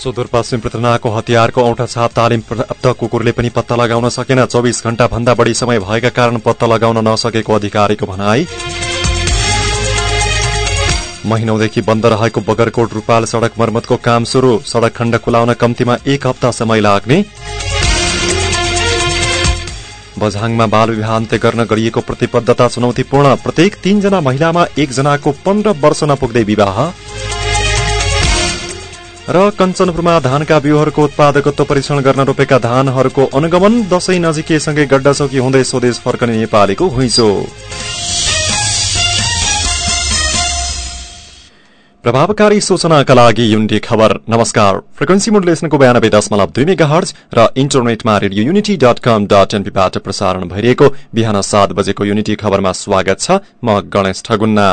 सुदूरपश्चिम पृथनाको हतियारको औठा छाप तालिम प्राप्त कुकुरले पनि पत्ता लगाउन सकेन। चौबिस घण्टा भन्दा बढ़ी समय भएका कारण पत्ता लगाउन नसकेको अधिकारीको भनाई। महिनौदेखि बन्द रहेको बगरकोट रूपाल सड़क मर्मतको काम शुरू सड़क खण्ड खुलाउन कम्तीमा एक हप्ता समय लाग्ने। बझाङमा बाल विवाह अन्त्य गर्न गरिएको प्रतिबद्धता चुनौतीपूर्ण। प्रत्येक तीनजना महिलामा एकजनाको पन्ध्र वर्ष नपुग्दै विवाह। र कञ्चनपुरमा धानका बिउहरूको उत्पादकत्व परीक्षण गर्न रोपेका धानहरूको अनुगमन दशैं नजिकैसँगै गड्डा चौकी हुँदै स्वदेश फर्कने नेपालीको घुइँचो प्रभावकारी सूचनाका लागि युनिटी खबर। नमस्कार। फ्रिक्वेन्सी मोडुलेसनको बयानब्बे दशमलव दुई मेगा हर्ज र इन्टरनेटमा radio unity dot com dot एनपीबाट प्रसारण भइरहेको बिहान सात बजेको युनिटी खबरमा स्वागत छ म गणेश ठगुन्ना।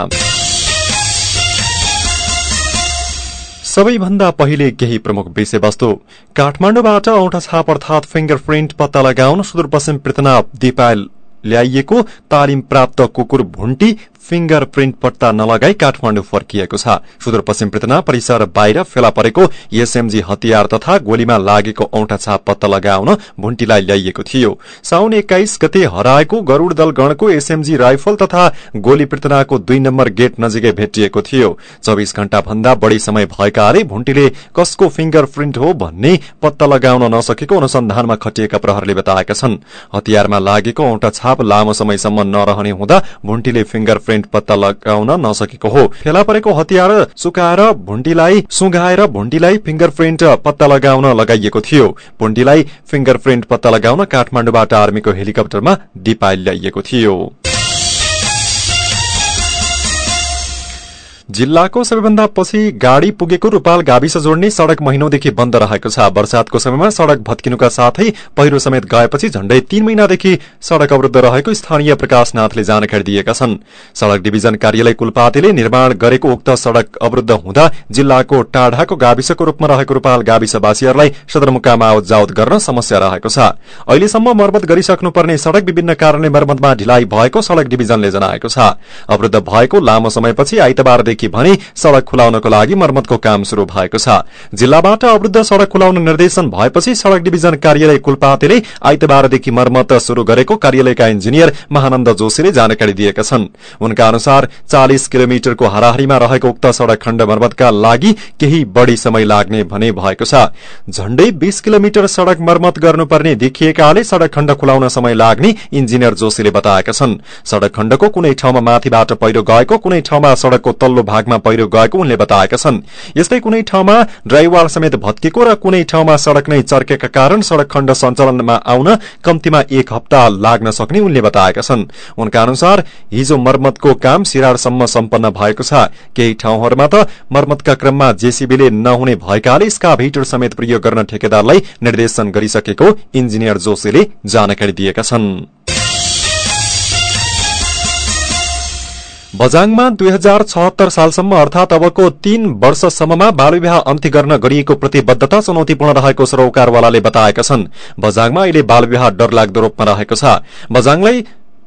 सबैभन्दा पहिले केही प्रमुख विषयवस्तु। काठमाडौँबाट औठा छाप अर्थात फिंगर प्रिन्ट पत्ता लगाउन सुदूरपश्चिम पृथना दिपायल ल्याइएको तालिम प्राप्त कुकुर भुन्टी फिंगर प्रिन्ट पत्ता नलगाई काठमाडौँ फर्किएको छ। सुदूरपश्चिम पृथना परिसर बाहिर फेला परेको एसएमजी हतियार तथा गोलीमा लागेको औंठा छाप पत्ता लगाउन भुन्टीलाई ल्याइएको थियो। साउन एक्काइस गते हराएको गरूड दल गणको एसएमजी राइफल तथा गोली पृथनाको दुई नम्बर गेट नजिकै भेटिएको थियो। चौविस घण्टा भन्दा बढ़ी समय भएकाले भुन्टीले कसको फिंगर प्रिन्ट हो भन्ने पत्ता लगाउन नसकेको अनुसन्धानमा खटिएका प्रहरले बताएका छन्। हतियारमा लागेको औंठा छाप लामो समयसम्म नरहने हुँदा भुन्टीले फिंगर प्रिन्ट पत्ता लगाउन नसकेको हो। फेला परेको हतियार सुकाएर भुन्टीलाई सुगाएर भुन्टीलाई फिंगर प्रिन्ट पत्ता लगाउन लगाइएको थियो। भुन्टीलाई फिंगर प्रिन्ट पत्ता लगाउन काठमाडौँबाट आर्मीको हेलिकप्टरमा डिपाइल ल्याइएको थियो। जिल्लाको सबैभन्दा पछि गाड़ी पुगेको रूपाल गाविस जोड्ने सड़क महिनौदेखि बन्द रहेको छ। वर्षातको समयमा सड़क भत्किनुका साथै पहिरो समेत गएपछि झण्डै तीन महिनादेखि सड़क अवरूद्ध रहेको स्थानीय प्रकाशनाथले जानकारी दिएका छन्। सड़क डिभिजन कार्यालय कुलपातीले निर्माण गरेको उक्त सड़क अवरूद्ध हुँदा जिल्लाको टाढाको गाविसको रूपमा रहेको रूपाल गाविसवासीहरूलाई सदरमुकाम आवत गर्न समस्या रहेको छ। अहिलेसम्म मर्मत गरिसक्नुपर्ने सड़क विभिन्न कारणले मर्मतमा ढिलाइ भएको सड़क डिभिजनले जनाएको छ। अवरूद्ध भएको लामो समयपछि आइतबारदेखि भने सड़क खुलाउनको लागि मर्मतको काम शुरू भएको छ। जिल्लाबाट अवरूद्ध सड़क खुलाउन निर्देशन भएपछि सड़क डिभिजन कार्यालय कुलपातीले आइतबारदेखि मर्मत शुरू गरेको कार्यालयका इन्जिनियर महानन्द जोशीले जानकारी दिएका छन्। उनका अनुसार चालिस किलोमिटरको हाराहारीमा रहेको उक्त सड़क खण्ड मर्मतका लागि केही बढ़ी समय लाग्ने भने भएको छ। झण्डै बीस किलोमिटर सड़क मर्मत गर्नुपर्ने देखिएकाले सड़क खण्ड खुलाउन समय लाग्ने इन्जिनियर जोशीले बताएका छन्। सड़क खण्डको कुनै ठाउँमा माथिबाट पहिरो गएको कुनै ठाउँमा सड़कको तल्लो भागमा पहिरो गएको उनले बताएका छन्। यस्तै कुनै ठाउँमा ड्राइवाल समेत भत्किएको र कुनै ठाउँमा सड़क नै चर्केका कारण सड़क खण्ड सञ्चालनमा आउन कम्तीमा एक हप्ता लाग्न सक्ने उनले बताएका छन्। उनका अनुसार हिजो मर्मतको काम सिरारसम्म सम्पन्न भएको छ। केही ठाउँहरूमा त मर्मतका क्रममा जेसीबीले नहुने भएकाले स्काभेटर समेत प्रयोग गर्न ठेकेदारलाई निर्देशन गरिसकेको इन्जिनियर जोशीले जानकारी दिएका छन्। बजाङमा दुई हजार छहत्तर सालसम्म अर्थात अबको तीन वर्षसम्ममा बालविवाह अन्त्य गर्न गरिएको प्रतिबद्धता चुनौतीपूर्ण रहेको सरोकारवालाले बताएका छन्। बजाङमा अहिले बालविवाह डरलाग्दो रूपमा रहेको छ। बजाङलाई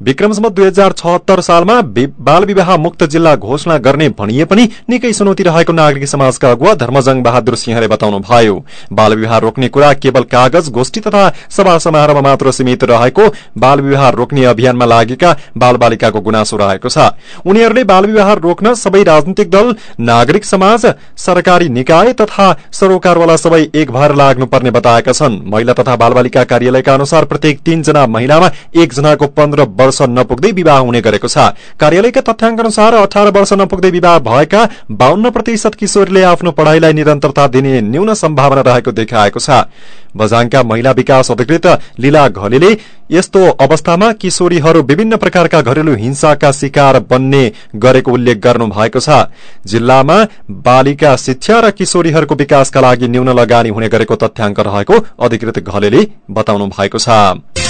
विक्रमसम्म दुई हजार छहत्तर सालमा बाल विवाह मुक्त जिल्ला घोषणा गर्ने भनिए पनि निकै चुनौती रहेको नागरिक समाजका अगुवा धर्मजङ बहादुर सिंहले बताउनु भयो। बाल विवाह रोक्ने कुरा केवल कागज गोष्ठी तथा सभा समारोहमा मात्र सीमित रहेको बाल विवाह रोक्ने अभियानमा लागेका बाल बालिकाको गुनासो रहेको छ। उनीहरूले बाल विवाह रोक्न सबै राजनीतिक दल नागरिक समाज सरकारी निकाय तथा सरोकारवाला सबै एक भएर लाग्नुपर्ने बताएका छन्। महिला तथा बाल बालिका कार्यालयका अनुसार प्रत्येक तीनजना महिलामा एकजनाको पन्ध्र वर्ष नपुग्दै विवाह हुने गरेको छ। कार्यालयका तथ्याङ्क अनुसार अठार वर्ष नपुग्दै विवाह भएका बाहन्न प्रतिशत किशोरले आफ्नो पढ़ाईलाई निरन्तरता दिने न्यून सम्भावना रहेको देखाएको छ। बजाङका महिला विकास अधिकृत लीला घलेले यस्तो अवस्थामा किशोरीहरू विभिन्न प्रकारका घरेलु हिंसाका शिकार बन्ने गरेको उल्लेख गर्नु भएको छ। जिल्लामा बालिका शिक्षा र किशोरीहरूको विकासका लागि न्यून लगानी हुने गरेको तथ्याङ्क रहेको अधिकृत घलेले बताउनु भएको छ।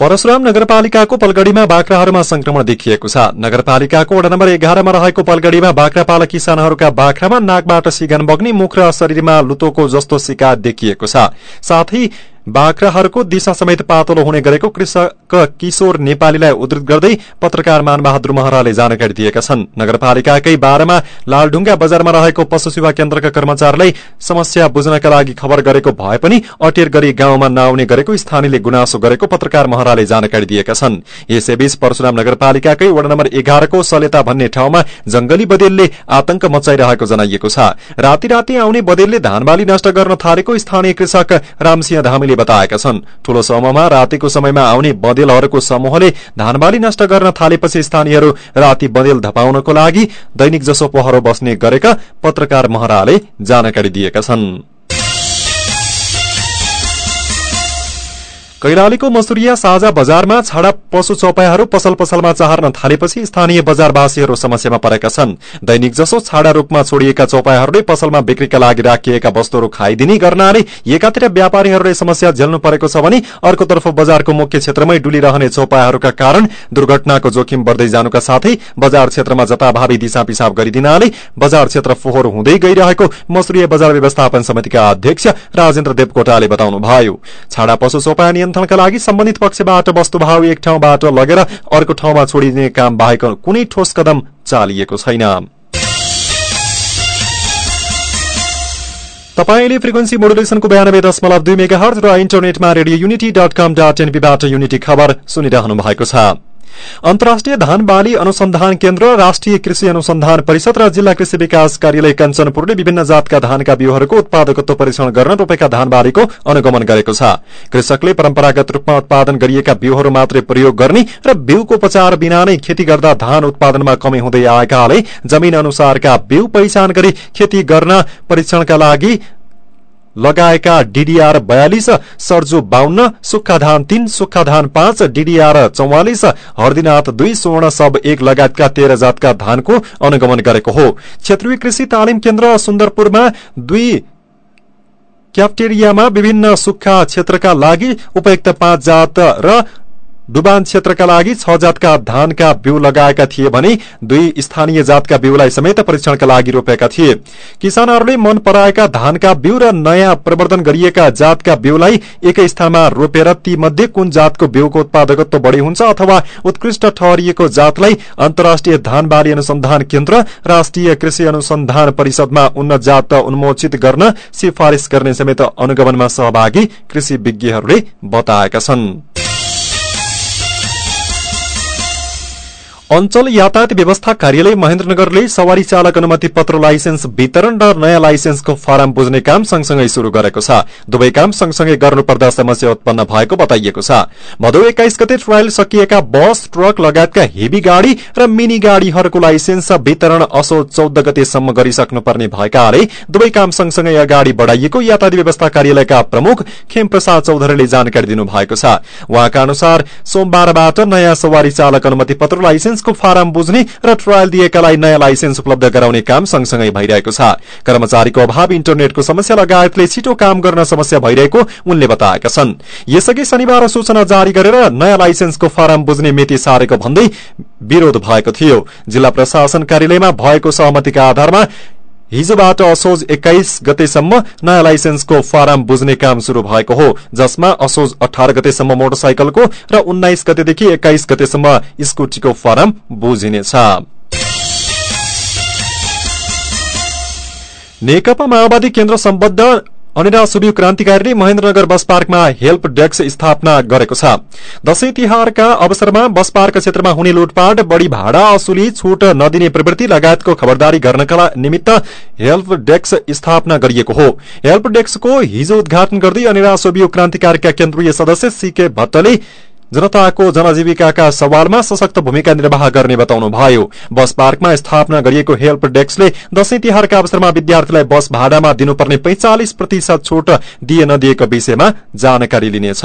परशुराम नगरपालिकाको पलगढ़ीमा बाख्राहरूमा संक्रमण देखिएको छ। नगरपालिकाको वडा नम्बर एघारमा रहेको पलगढ़ीमा बाख्रा पालक किसानहरूका बाख्रामा नाकबाट सिगान बग्ने मुख र शरीरमा लुतोको जस्तो शिकायत देखिएको छ। साथै बाख्राहरूको दिशा समेत पातलो हुने गरेको कृषक किशोर नेपालीलाई उद्धृत गर्दै पत्रकार मानबहादुर महराले जानकारी दिएका छन्। नगरपालिकाकै बाह्रमा लालढुङ्गा बजारमा रहेको पशु सेवा केन्द्रका कर्मचारीलाई समस्या बुझ्नका लागि खबर गरेको भए पनि अटेर गरी गाउँमा नआउने गरेको स्थानीयले गुनासो गरेको पत्रकार महराले जानकारी दिएका छन्। यसैबीच परशुराम नगरपालिकाकै वडा नम्बर एघारको सलेता भन्ने ठाउँमा जंगली बदेलले आतंक मचाइरहेको जनाइएको छ। राति राति आउने बदेलले धानबाली नष्ट गर्न थालेको स्थानीय कृषक रामसिंह धामीले बताएका छन्। ठूलो समूहमा रातिको समयमा आउने बदेलहरूको समूहले धानबाली नष्ट गर्न थालेपछि स्थानीयहरू राति बदेल धपाउनको लागि दैनिक जसो पहरो बस्ने गरेका पत्रकार महराले जानकारी दिएका छन्। कैलालीको मसुरिया साझा बजारमा छाडा पशु चौपायाहरू पसल पसलमा चाहर्न थालेपछि स्थानीय बजारवासीहरू समस्यामा परेका छन्। दैनिक जसो छाडा रूपमा छोडिएका चौपायाहरूले पसलमा बिक्रीका लागि राखिएका वस्तुहरू खाइदिने गर्नाले एकातिर व्यापारीहरूले समस्या झेल्नु परेको छ भने अर्कोतर्फ बजारको मुख्य क्षेत्रमै डुलिरहने चौपायाहरूका कारण दुर्घटनाको जोखिम बढ़दै जानुका साथै बजार क्षेत्रमा जताभावी दिशा पिसाब गरिदिनाले बजार क्षेत्र फोहोर हुँदै गइरहेको मसुरिया बजार व्यवस्थापन समितिका अध्यक्ष राजेन्द्र देवकोटाले बताउनुभयो। नियन्त्रणका लागि सम्बन्धित पक्षबाट वस्तुभाव एक ठाउँबाट लगेर अर्को ठाउँमा छोडिदिने काम बाहेक कुनै ठोस कदम चालिएको छैन। तपाईँले फ्रिक्वेन्सी मोडुलेसनको बयानब्बे दशमलव दुई मेगा हर्ज र इन्टरनेटमा radio unity dot com dot एनपीबाट unity खबर सुनिरहनु भएको छ। अन्तर्राष्ट्रिय धान बाली अनुसन्धान केन्द्र राष्ट्रिय कृषि अनुसन्धान परिषद र जिल्ला कृषि विकास कार्यालय कञ्चनपुरले विभिन्न जातका धानका बिउहरूको उत्पादकत्व परीक्षण गर्न रोपेका धान बालीको अनुगमन गरेको छ। कृषकले परम्परागत रूपमा उत्पादन गरिएका बिउहरू मात्रै प्रयोग गर्ने र बिउको उपचार बिना नै खेती गर्दा धान उत्पादनमा कमी हुँदै आएकाले जमीन अनुसारका बिउ पहिचान गरी खेती गर्न परीक्षणका लागि लगाएका डीडीआर बयालिस सर्जु बाहन्न सुक्खा धान तीन सुक्खा धान पाँच डीडीआर चौवालिस हर्दीनाथ दुई स्वर्ण सब एक लगायतका तेह्र जातका धानको अनुगमन गरेको हो। क्षेत्रीय कृषि तालिम केन्द्र सुन्दरपुरमा दुई क्याप्टेरियामा विभिन्न सुक्खा क्षेत्रका लागि उपयुक्त पाँच जात र डुबान क्षेत्रका लागि छ जातका धानका बिउ लगाएका थिए भने दुई स्थानीय जातका बिउलाई समेत परीक्षणका लागि रोपेका थिए। किसानहरूले मन पराएका धानका बिउ र नयाँ प्रवर्धन गरिएका जातका बिउलाई एकै स्थानमा रोपेर ती मध्ये कुन जातको बिउको उत्पादकत्व बढ़ी हुन्छ अथवा उत्कृष्ट ठहरिएको जातलाई अन्तर्राष्ट्रिय धान बाली अनुसन्धान केन्द्र राष्ट्रिय कृषि अनुसन्धान परिषदमा उन्नत जात उन्मोचित गर्न सिफारिश गर्ने समेत अनुगमनमा सहभागी कृषि विज्ञहरूले बताएका छन्। अञ्चल यातायात व्यवस्था कार्यालय महेन्द्रनगरले सवारी चालक अनुमति पत्र लाइसेन्स वितरण र नयाँ लाइसेन्सको फारम बुझ्ने काम सँगसँगै शुरू गरेको छ। दुवै काम सँगसँगै गर्नुपर्दा समस्या उत्पन्न भएको बताइएको छ। भदौ एक्काइस गते ट्रायल सकिएका बस ट्रक लगायतका हेभी गाड़ी र मिनी गाड़ीहरूको लाइसेन्स वितरण असो चौध गतेसम्म गरिसक्नुपर्ने भएकाले दुवै काम सँगसँगै अगाडि बढ़ाइएको यातायात व्यवस्था कार्यालयका प्रमुख खेम प्रसाद चौधरीले जानकारी दिनुभएको छ। उहाँका अनुसार सोमबारबाट नयाँ सवारी चालक अनुमति पत्र लाइसेन्स लाइसेन्सको फारम बुझ्ने र ट्रायल दिएकालाई नयाँ लाइसेन्स उपलब्ध गराउने काम सँगसँगै भइरहेको छ। कर्मचारीको अभाव इन्टरनेटको समस्या लगायतले छिटो काम गर्न समस्या भइरहेको उनले बताएका छन्। यसअघि शनिबार सूचना जारी गरेर नयाँ लाइसेन्सको फारम बुझ्ने मिति सारेको भन्दै विरोध भएको थियो। जिल्ला प्रशासन कार्यालयमा भएको सहमतिका आधारमा हिजोबाट असोज एक्काइस गतेसम्म नयाँ लाइसेन्सको फारम बुझ्ने काम शुरू भएको हो जसमा असोज अठार गतेसम्म मोटरसाइकलको र उन्नाइस गतेदेखि एक्काइस गतेसम्म स्कुटीको फारम बुझिनेछ। नेकपा माओवादी केन्द्र सम्बद्ध अनिरा सुबी क्रान्तिकारीले महेन्द्रनगर बस पार्कमा हेल्प डेस्क स्थापना गरेको छ। दशैं तिहारका अवसरमा बस पार्क क्षेत्रमा हुने लुटपाट बढ़ी भाडा असुली छूट नदिने प्रवृत्ति लगायतको खबरदारी गर्नका निमित्त हेल्प डेस्क स्थापना गरिएको हो। हेल्प डेस्कको हिजो उद्घाटन गर्दै अनिरा सोबियो क्रान्तिकारीका केन्द्रीय सदस्य सीके भट्टले जनताको जनजीविकाका सवालमा सशक्त भूमिका निर्वाह गर्ने बताउनुभयो बस पार्कमा स्थापना गरिएको हेल्प डेस्कले दशैं तिहारका अवसरमा विद्यार्थीलाई बस भाडामा दिनुपर्ने पैंचालिस प्रतिशत छूट दिए नदिएको विषयमा जानकारी लिनेछ।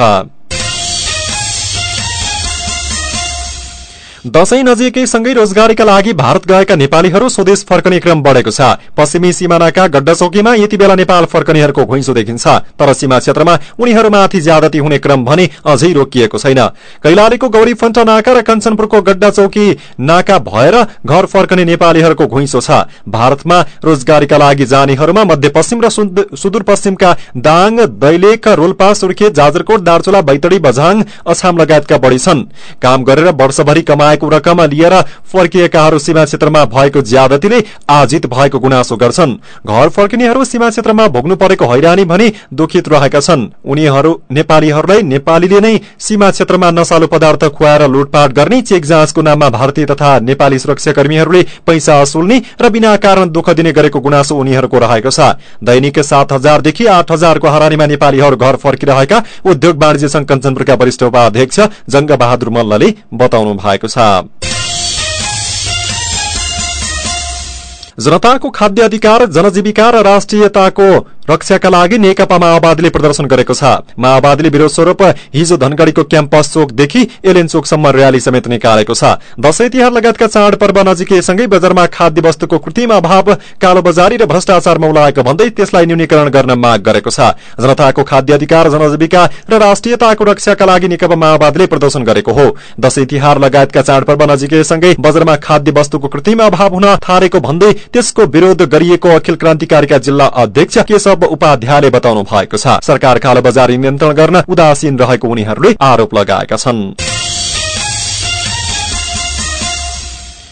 दशैं नजिकैसँगै रोजगारीका लागि भारत गएका नेपालीहरू स्वदेश फर्कने क्रम बढ़ेको छ। पश्चिमी सिमानाका गड्डा चौकीमा यति बेला नेपाल फर्कनेहरूको घुइँचो देखिन्छ। तर सीमा क्षेत्रमा उनीहरूमाथि ज्यादती हुने क्रम भने अझै रोकिएको छैन। कैलालीको गौरी फन्टा नाका र कञ्चनपुरको गड्डा चौकी नाका भएर घर फर्कने नेपालीहरूको घुइँचो छ। भारतमा रोजगारीका लागि जानेहरूमा मध्यपश्चिम र सुदूरपश्चिमका दाङ दैलेख रोल्पा सुर्खेत जाजरकोट दार्चुला बैतडी बझाङ अछाम लगायतका बढ़ी छन्। काम गरेर वर्षभरि कमाएको रकम लिएर फर्किएकाहरू सीमा क्षेत्रमा भएको ज्यादतीले आजित भएको गुनासो गर्छन्। घर फर्किनेहरू सीमा क्षेत्रमा भोग्नु परेको हैरानी भनी दुखित रहेका छन्। उनीहरू नेपालीहरूलाई नेपालीले नै सीमा क्षेत्रमा नशालु पदार्थ खुवाएर लुटपाट गर्ने चेक जाँचको नाममा भारतीय तथा नेपाली सुरक्षाकर्मीहरूले पैसा असुल्ने र बिना कारण दुःख दिने गरेको गुनासो उनीहरूको रहेको छ। दैनिक सात हजारदेखि आठ हजारको हरानीमा नेपालीहरू घर फर्किरहेका उद्योग वाणिज्य संघ कञ्चनपुरका वरिष्ठ उपाध्यक्ष जंग बहादुर मल्लले बताउनु भएको छ। जनताको खाद्य अधिकार जनजीविका र राष्ट्रियताको रक्षाका लागि नेकपा माओवादीले प्रदर्शन गरेको छ। माओवादीले विरोध स्वरूप हिजो धनगढ़ीको क्याम्पस चोकदेखि एलेन चोकसम्म र्याली समेत निकालेको छ। दशैं तिहार लगायतका चाडपर्व नजिकैसँगै बजारमा खाद्य वस्तुको कृत्रिम अभाव कालोबजारी र भ्रष्टाचार मौलाएको भन्दै त्यसलाई न्यूनीकरण गर्न माग गरेको छ। जनताको खाद्य अधिकार जनजीविका र राष्ट्रियताको रक्षाका लागि नेकपा माओवादीले प्रदर्शन गरेको हो। दशैं तिहार लगायतका चाडपर्व नजिकैसँगै बजारमा खाद्य वस्तुको कृत्रिम अभाव हुन थालेको भन्दै त्यसको विरोध गरिएको अखिल क्रान्तिकारीका जिल्ला अध्यक्ष उपाध्यायले बताउनु भएको छ सरकार कालोबजारी नियन्त्रण गर्न उदासीन रहेको उनीहरूले आरोप लगाएका छन्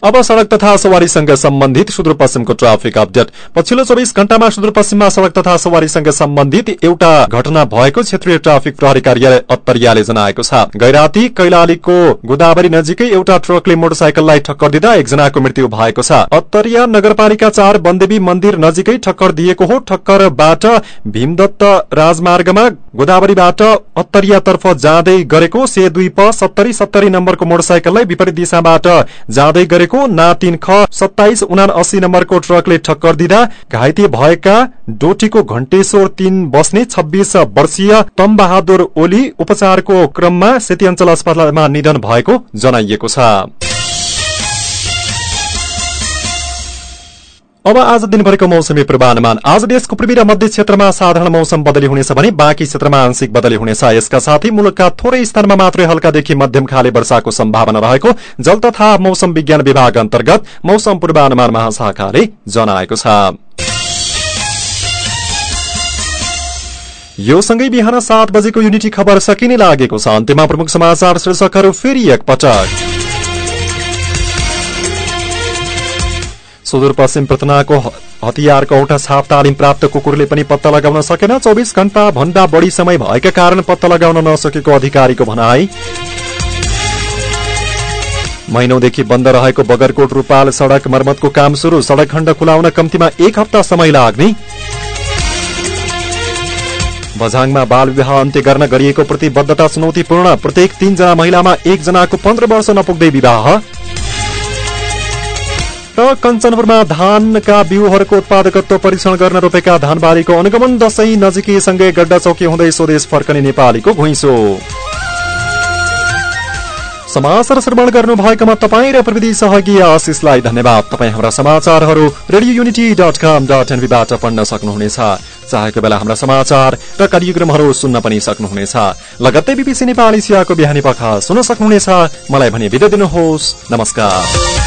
अब सड़क तथा सवारीसँग सम्बन्धित सुदूरपश्चिमको ट्राफिक अपडेट। पछिल्लो चौबिस घण्टामा सुदूरपश्चिममा सड़क तथा सवारीसँग सम्बन्धित एउटा घटना भएको क्षेत्रीय ट्राफिक प्रहरी कार्यालय अत्तरियाले जनाएको छ। गैराती कैलालीको गोदावरी नजिकै एउटा ट्रकले मोटरसाइकललाई ठक्कर दिँदा एकजनाको मृत्यु भएको छ। अत्तरिया नगरपालिका चार बन्देवी मन्दिर नजिकै ठक्कर दिएको हो। ठक्करबाट भीमदत्त राजमार्गमा गोदावरीबाट अत्तरियातर्फ जाँदै गरेको से दुई प सत्तरी सत्तरी नम्बरको मोटरसाइकललाई विपरीत दिशाबाट जाँदै गरेको गरेको ना तीन ख सत्ताइस उना अस्सी नम्बरको ट्रकले ठक्कर दिँदा घाइते भएका डोटीको घण्टेश्वर तीन बस्ने छब्बीस वर्षीय तम बहादुर ओली उपचारको क्रममा सेती अञ्चल अस्पतालमा निधन भएको जनाइएको छ। अब आज दिनभरिको मौसमी पूर्वानुमान आज देशको पूर्वी र मध्य क्षेत्रमा साधारण मौसम बदली हुनेछ भने बाँकी क्षेत्रमा आंशिक बदली हुनेछ यसका साथै मुलुकका थोरै स्थानमा मात्रै हल्कादेखि मध्यम खाले वर्षाको सम्भावना रहेको जल तथा मौसम विज्ञान विभाग अन्तर्गत मौसम पूर्वानुमान महाशाखाले जनाएको छ यो सँगै बिहान सात बजेको युनिटी खबर सकिने लागेको छ अन्त्यमा प्रमुख समाचार शीर्षकहरू फेरि एकपटक सुदूरपश्चिम पृथनाको हतियारको औठा छाप तालिम प्राप्त कुकुरले पनि पत्ता लगाउन सकेन। चौबिस घण्टा भन्दा बढ़ी समय भएका कारण पत्ता लगाउन नसकेको अधिकारीको भनाई। महिनौदेखि बन्द रहेको बगरकोट रूपाल सड़क मर्मतको काम शुरू सड़क खण्ड खुलाउन कम्तीमा एक हप्ता समय लाग्ने। बझाङमा बाल विवाह अन्त्य गर्न गरिएको प्रतिबद्धता चुनौतीपूर्ण। प्रत्येक तीनजना महिलामा एकजनाको पन्ध्र वर्ष नपुग्दै विवाह। कञ्चनपुरमा धानका बिउहरूको उत्पादकत्व परीक्षण गर्न रोपेका धानबारीको अनुगमन दशैं नजिकैसँगै गड्डा चौकी हुँदै स्वदेश फर्कने नेपालीको घुइँसो। समाचार श्रवण गर्नु भएकोमा तपाईँ र प्रविधि सहयोगी आशिषलाई धन्यवाद। तपाईँ हाम्रा समाचारहरू radio unity dot com dot एनबीबाट पढ्न सक्नुहुनेछ। चाहेको बेला हाम्रा समाचार र कार्यक्रमहरू सुन्न पनि सक्नुहुनेछ। लगत्तै बिबिसी नेपाली सियाको बिहानी पख सुन्न सक्नुहुनेछ। मलाई भने बिदा दिनुहोस्। नमस्कार।